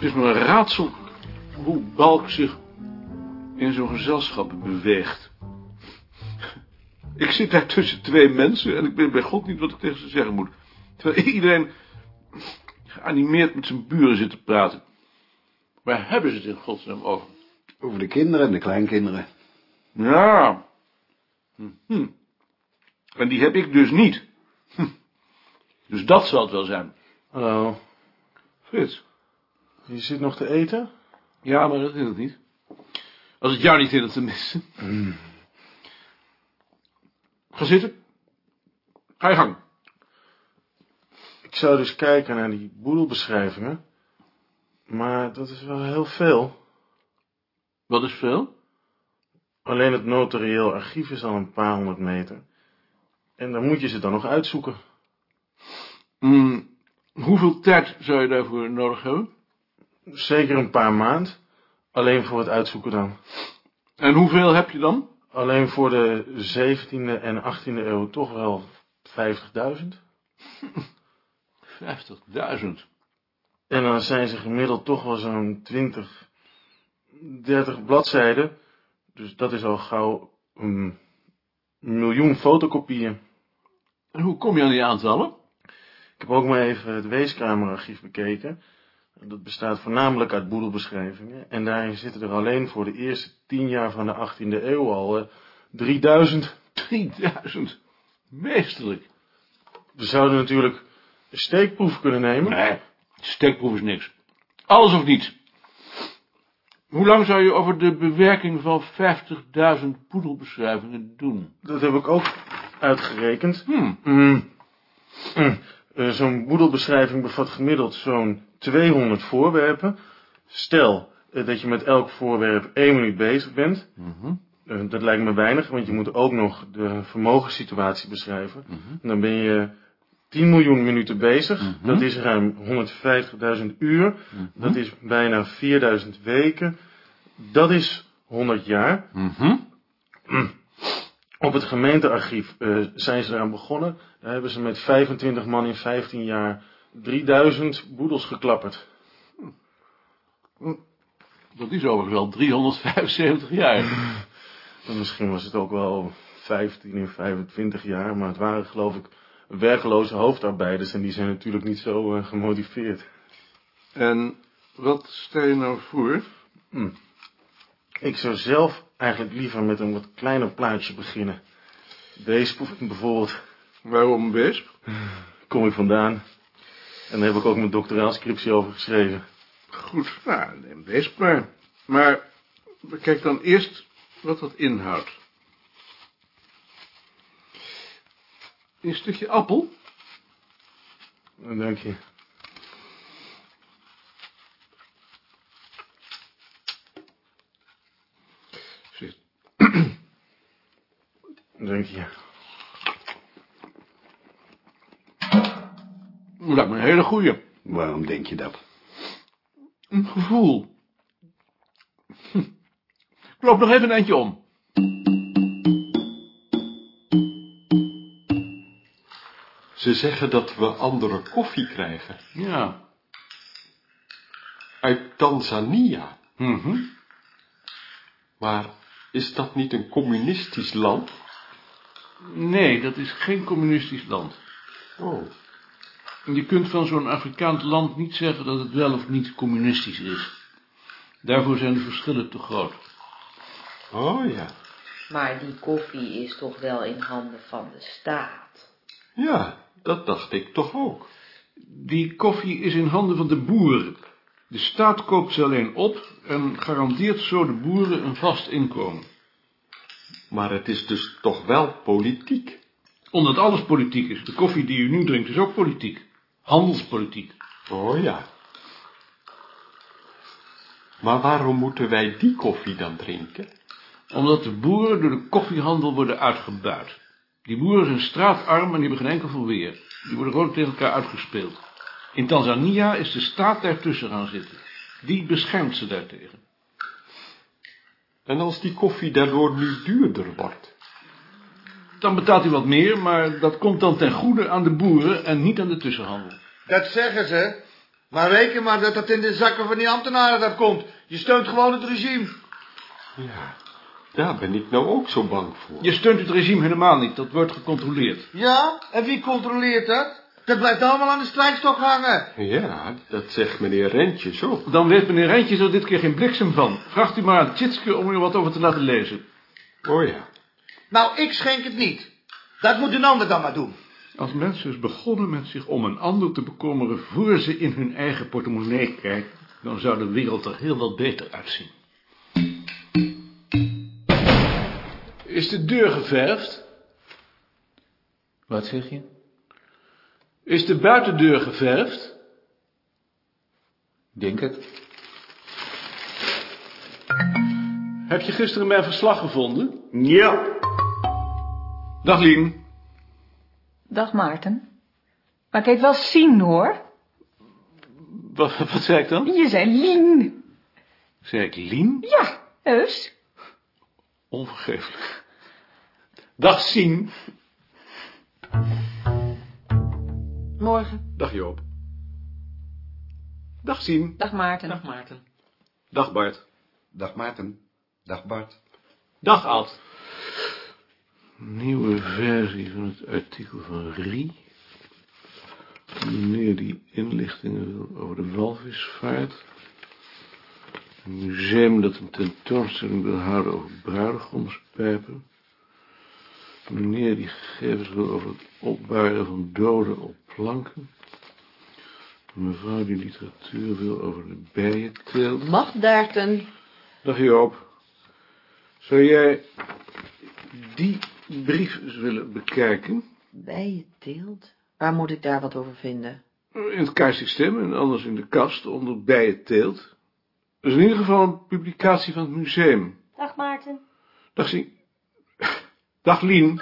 is me een raadsel hoe Balk zich in zo'n gezelschap beweegt. Ik zit daar tussen twee mensen en ik weet bij God niet wat ik tegen ze zeggen moet. Terwijl iedereen geanimeerd met zijn buren zit te praten. Waar hebben ze het in godsnaam over? Over de kinderen en de kleinkinderen. Ja. Hm. En die heb ik dus niet. Hm. Dus dat zal het wel zijn. Hallo, Frits. Je zit nog te eten? Ja, maar dat is het niet. Als het jou niet hindert tenminste. Ga zitten. Ga je gang. Ik zou dus kijken naar die boedelbeschrijvingen. Maar dat is wel heel veel. Wat is veel? Alleen het notarieel archief is al een paar honderd meter. En dan moet je ze dan nog uitzoeken. Hm, hoeveel tijd zou je daarvoor nodig hebben? Zeker een paar maand. Alleen voor het uitzoeken dan. En hoeveel heb je dan? Alleen voor de 17e en 18e eeuw toch wel 50.000. 50.000. En dan zijn ze gemiddeld toch wel zo'n 20, 30 bladzijden. Dus dat is al gauw een miljoen fotokopieën. En hoe kom je aan die aantallen? Ik heb ook maar even het Weeskamerarchief bekeken. Dat bestaat voornamelijk uit boedelbeschrijvingen. En daarin zitten er alleen voor de eerste tien jaar van de 18e eeuw al eh, 3000. 3000. Meesterlijk. We zouden natuurlijk een steekproef kunnen nemen. Nee, steekproef is niks. Alles of niets. Hoe lang zou je over de bewerking van 50.000 poedelbeschrijvingen doen? Dat heb ik ook uitgerekend. Hm. Mm. Mm. Eh, zo'n boedelbeschrijving bevat gemiddeld zo'n 200 voorwerpen. Stel eh, dat je met elk voorwerp één minuut bezig bent. Mhm. Eh, dat lijkt me weinig, want je moet ook nog de vermogenssituatie beschrijven. Mhm. Dan ben je 10 miljoen minuten bezig. Mhm. Dat is ruim 150.000 uur. Dat is bijna 4000 weken. Dat is 100 jaar. Op het gemeentearchief eh, zijn ze eraan begonnen. Daar hebben ze met 25 man in 15 jaar 3000 boedels geklapperd. Dat is overigens wel 375 jaar. En misschien was het ook wel 15 in 25 jaar, maar het waren geloof ik werkloze hoofdarbeiders en die zijn natuurlijk niet zo eh, gemotiveerd. En wat stel je nou voor? Ik zou zelf eigenlijk liever met een wat kleiner plaatje beginnen. Deze bijvoorbeeld Waarom wees? kom ik vandaan. En daar heb ik ook mijn doctoraalscriptie over geschreven. Goed, nou, neem deze maar. Maar bekijk dan eerst wat dat inhoudt. Een stukje appel? Dank je. Zit. Dank je. Lijkt me een hele goeie. Waarom denk je dat? Een gevoel. Hm. Ik loop nog even een eindje om. Ze zeggen dat we andere koffie krijgen. Ja. Uit Tanzania. Mhm. Maar is dat niet een communistisch land? Nee, dat is geen communistisch land. Oh, Je kunt van zo'n Afrikaans land niet zeggen dat het wel of niet communistisch is. Daarvoor zijn de verschillen te groot. oh ja. Maar die koffie is toch wel in handen van de staat. Ja, dat dacht ik toch ook. Die koffie is in handen van de boeren. De staat koopt ze alleen op en garandeert zo de boeren een vast inkomen. Maar het is dus toch wel politiek. Omdat alles politiek is. De koffie die u nu drinkt is ook politiek. Handelspolitiek. Oh ja. Maar waarom moeten wij die koffie dan drinken? Omdat de boeren door de koffiehandel worden uitgebuit. Die boeren zijn straatarm en die hebben geen enkel verweer. Die worden gewoon tegen elkaar uitgespeeld. In Tanzania is de staat daartussen gaan zitten. Die beschermt ze daartegen. En als die koffie daardoor nu duurder wordt? Dan betaalt hij wat meer, maar dat komt dan ten goede aan de boeren en niet aan de tussenhandel. Dat zeggen ze. Maar reken maar dat dat in de zakken van die ambtenaren dat komt. Je steunt gewoon het regime. Ja, daar ben ik nou ook zo bang voor. Je steunt het regime helemaal niet, dat wordt gecontroleerd. Ja? En wie controleert dat? Dat blijft allemaal aan de strijkstok hangen. Ja, dat zegt meneer Rentjes ook. Dan weet meneer Rentjes er dit keer geen bliksem van. Vraagt u maar aan Tjitske om u er wat over te laten lezen. Oh ja. Nou, ik schenk het niet. Dat moet een ander dan maar doen. Als mensen is begonnen met zich om een ander te bekommeren voor ze in hun eigen portemonnee kijken, dan zou de wereld er heel wat beter uitzien. Is de deur geverfd? Wat zeg je? Is de buitendeur geverfd? Denk het. Heb je gisteren mijn verslag gevonden? Ja. Dag Lien. Dag Maarten. Maar ik heet wel Sien, hoor. Wat, wat zei ik dan? Je zei Lien. Zei ik Lien? Ja, heus. Onvergeeflijk. Dag Sien. Morgen. Dag Joop. Dag Sien. Dag Maarten. Dag Maarten. Dag Bart. Dag Maarten. Dag Bart. Dag Ad. Nieuwe versie van het artikel van Rie. Meneer die inlichtingen wil over de walvisvaart. Een museum dat een tentoonstelling wil houden over bruidegomspijpen. Meneer die gegevens wil over het opbaren van doden op planken. Mevrouw die literatuur wil over de bijenteelt. Mag Daarten. Dag Joop. Zou jij die brief eens willen bekijken? Bijenteelt? Waar moet ik daar wat over vinden? In het kaartsysteem en anders in de kast onder bijenteelt. Dat is in ieder geval een publicatie van het museum. Dag Maarten. Dag Sien. Dag Lien.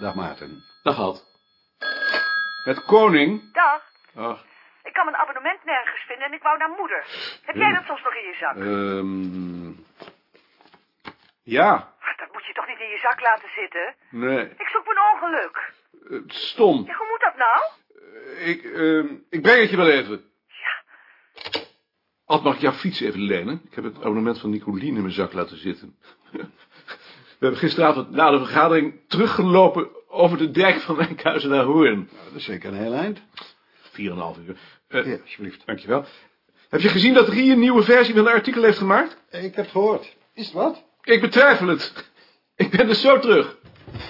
Dag Maarten. Dag Ad. Het koning. Dag. Ach, Ik kan mijn abonnement nergens vinden en ik wou naar moeder. Heb jij dat soms nog in je zak? ehm ja, moet je toch niet in je zak laten zitten? nee, Ik zoek mijn ongeluk. stom. Ja, hoe moet dat nou? Ik, ehm ik breng het je wel even. Ja. Ad, mag ik jouw fiets even lenen? Ik heb het abonnement van Nicolien in mijn zak laten zitten. We hebben gisteravond na de vergadering teruggelopen over de dijk van Enkhuizen naar Hoorn. Nou, dat is zeker een heel eind. 4,5 uur. Eh, Ja, alsjeblieft. Dankjewel. Heb je gezien dat Rie een nieuwe versie van een artikel heeft gemaakt? Ik heb het gehoord. Is het wat? Ik betwijfel het. Ik ben dus zo terug.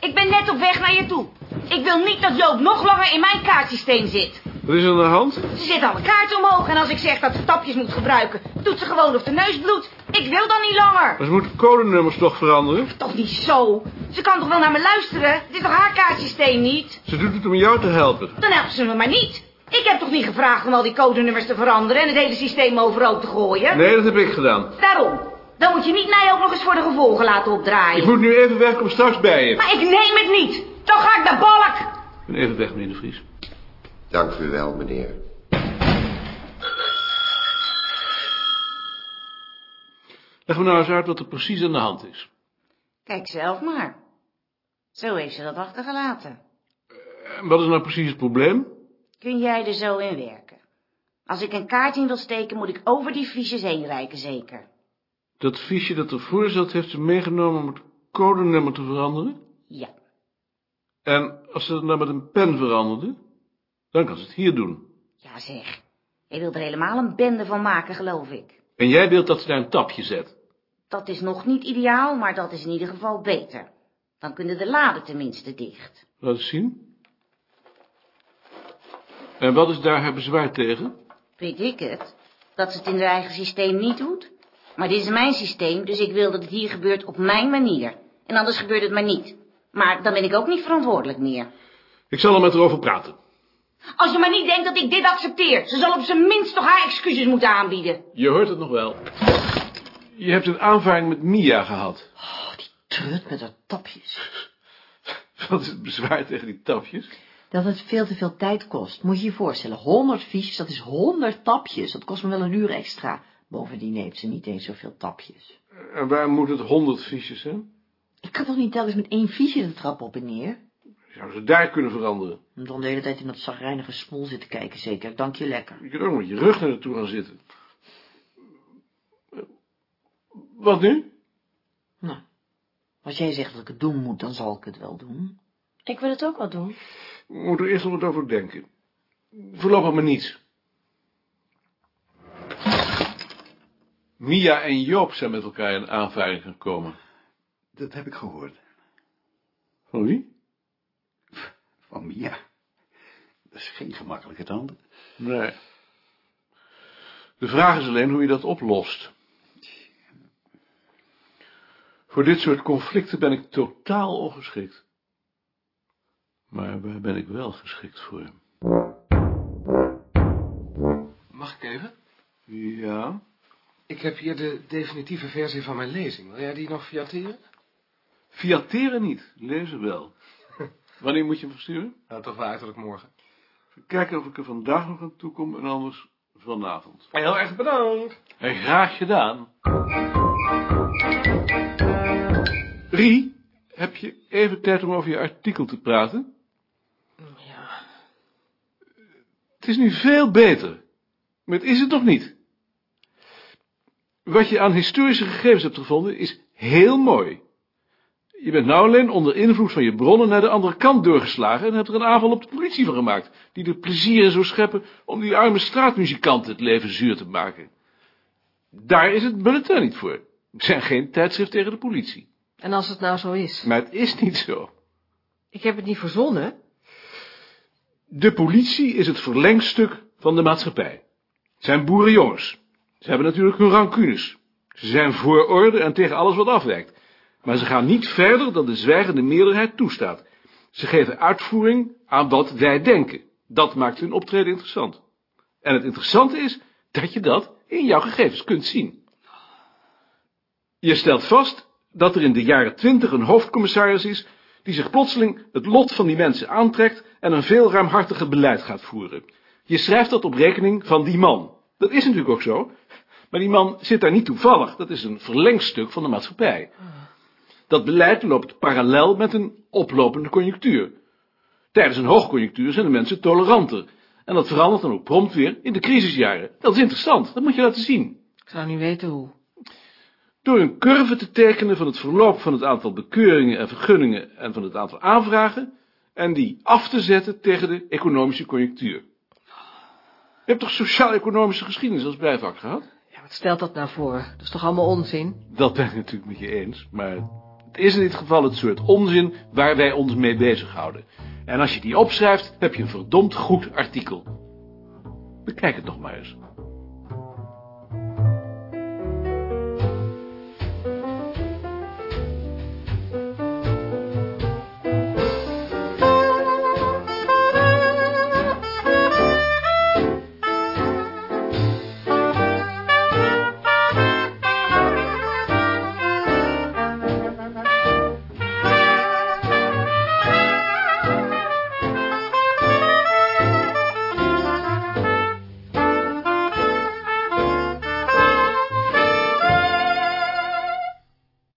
Ik ben net op weg naar je toe. Ik wil niet dat Joop nog langer in mijn kaartsysteem zit. Wat is er aan de hand? Ze zet alle kaarten omhoog en als ik zeg dat ze tapjes moet gebruiken, doet ze gewoon of de neus bloedt. Ik wil dan niet langer. Maar ze moeten codenummers toch veranderen? Toch niet zo. Ze kan toch wel naar me luisteren? Dit is toch haar kaartsysteem niet? Ze doet het om jou te helpen. Dan helpt ze me maar niet. Ik heb toch niet gevraagd om al die codenummers te veranderen en het hele systeem overhoop te gooien? Nee, dat heb ik gedaan. Daarom. Dan moet je niet mij ook nog eens voor de gevolgen laten opdraaien. Ik moet nu even weg, kom straks bij je. Maar ik neem het niet. Dan ga ik naar balk. Ik ben even weg, meneer de Vries. Dank u wel, meneer. Leg me nou eens uit wat er precies aan de hand is. Kijk zelf maar. Zo heeft ze dat achtergelaten. En wat is nou precies het probleem? Kun jij er zo in werken? Als ik een kaart in wil steken, moet ik over die fiches heen reiken, zeker. Dat fiche dat ervoor zat, heeft ze meegenomen om het codenummer te veranderen? Ja. En als ze het nou met een pen veranderde, dan kan ze het hier doen. Ja, zeg. Je wilt er helemaal een bende van maken, geloof ik. En jij wilt dat ze daar een tapje zet. Dat is nog niet ideaal, maar dat is in ieder geval beter. Dan kunnen de laden tenminste dicht. Laat eens zien. En wat is daar haar bezwaar tegen? Weet ik het? Dat ze het in haar eigen systeem niet doet? Maar dit is mijn systeem, dus ik wil dat het hier gebeurt op mijn manier. En anders gebeurt het maar niet. Maar dan ben ik ook niet verantwoordelijk meer. Ik zal er met haar over praten. Als je maar niet denkt dat ik dit accepteer. Ze zal op zijn minst toch haar excuses moeten aanbieden. Je hoort het nog wel. Je hebt een aanvaring met Mia gehad. Trut met haar tapjes. Wat is het bezwaar tegen die tapjes? Dat het veel te veel tijd kost. Moet je je voorstellen, 100 fiches, dat is 100 tapjes. Dat kost me wel een uur extra. Bovendien heeft ze niet eens zoveel tapjes. En waar moet het honderd fiches zijn? Ik kan toch niet telkens met één fiche de trap op en neer? Zou ze daar kunnen veranderen? Om dan de hele tijd in dat zagrijnige smol zitten kijken, zeker. Dank je lekker. Je kunt ook met je rug naar naartoe gaan zitten. Wat nu? Nou, als jij zegt dat ik het doen moet, dan zal ik het wel doen. Ik wil het ook wel doen. Moet er eerst nog wat over denken. Voorlopig maar niets. Mia en Joop zijn met elkaar in aanvaring gekomen. Dat heb ik gehoord. Van wie? Van Mia. Dat is geen gemakkelijke tante. Nee. De vraag is alleen hoe je dat oplost. Voor dit soort conflicten ben ik totaal ongeschikt. Maar waar ben ik wel geschikt voor? Mag ik even? Ja? Ik heb hier de definitieve versie van mijn lezing. Wil jij die nog fiateren? Fiateren niet, lezen wel. Wanneer moet je hem versturen? Nou, toch wel uiterlijk morgen. Even kijken of ik er vandaag nog aan toe kom en anders vanavond. Heel erg bedankt. En graag gedaan. Rie, heb je even tijd om over je artikel te praten? Ja. Het is nu veel beter. Maar het is het nog niet. Wat je aan historische gegevens hebt gevonden is heel mooi. Je bent nou alleen onder invloed van je bronnen naar de andere kant doorgeslagen en hebt er een aanval op de politie van gemaakt, die er plezier in zou scheppen om die arme straatmuzikanten het leven zuur te maken. Daar is het bulletin niet voor. Het zijn geen tijdschrift tegen de politie. En als het nou zo is? Maar het is niet zo. Ik heb het niet verzonnen. De politie is het verlengstuk van de maatschappij. Het zijn boerenjongens. Ze hebben natuurlijk hun rancunes. Ze zijn voor orde en tegen alles wat afwijkt. Maar ze gaan niet verder dan de zwijgende meerderheid toestaat. Ze geven uitvoering aan wat wij denken. Dat maakt hun optreden interessant. En het interessante is dat je dat in jouw gegevens kunt zien. Je stelt vast dat er in de jaren twintig een hoofdcommissaris is die zich plotseling het lot van die mensen aantrekt en een veel ruimhartiger beleid gaat voeren. Je schrijft dat op rekening van die man. Dat is natuurlijk ook zo, maar die man zit daar niet toevallig. Dat is een verlengstuk van de maatschappij. Dat beleid loopt parallel met een oplopende conjunctuur. Tijdens een hoogconjunctuur zijn de mensen toleranter. En dat verandert dan ook prompt weer in de crisisjaren. Dat is interessant, dat moet je laten zien. Ik zou niet weten hoe. Door een curve te tekenen van het verloop van het aantal bekeuringen en vergunningen en van het aantal aanvragen, en die af te zetten tegen de economische conjunctuur. Je hebt toch sociaal-economische geschiedenis als bijvak gehad? Stelt dat nou voor? Dat is toch allemaal onzin? Dat ben ik natuurlijk met je eens, maar het is in dit geval het soort onzin waar wij ons mee bezighouden. En als je die opschrijft, heb je een verdomd goed artikel. Bekijk het nog maar eens.